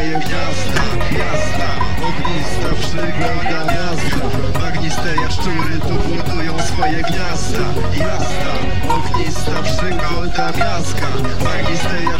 moje miasta Jazda, ognista przygląda gwiazda. Bagniste jaszczury tu budują swoje gniazda. Jazda, ognista przygląda miaska Bagniste jaszczury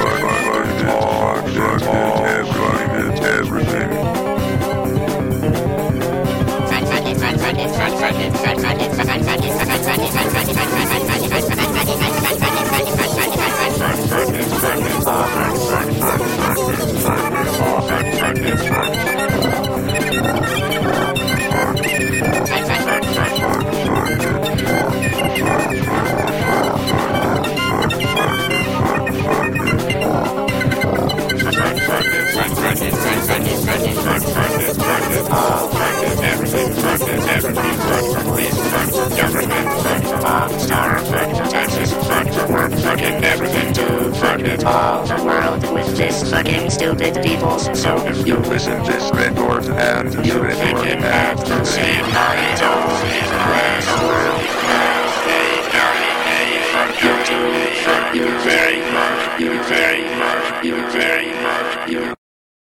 everything to fuck it. All the world with this fucking stupid people. So if you listen to this record and you think it have the same night of the world have a fuck you too, fuck you very much, you very much, you very much, you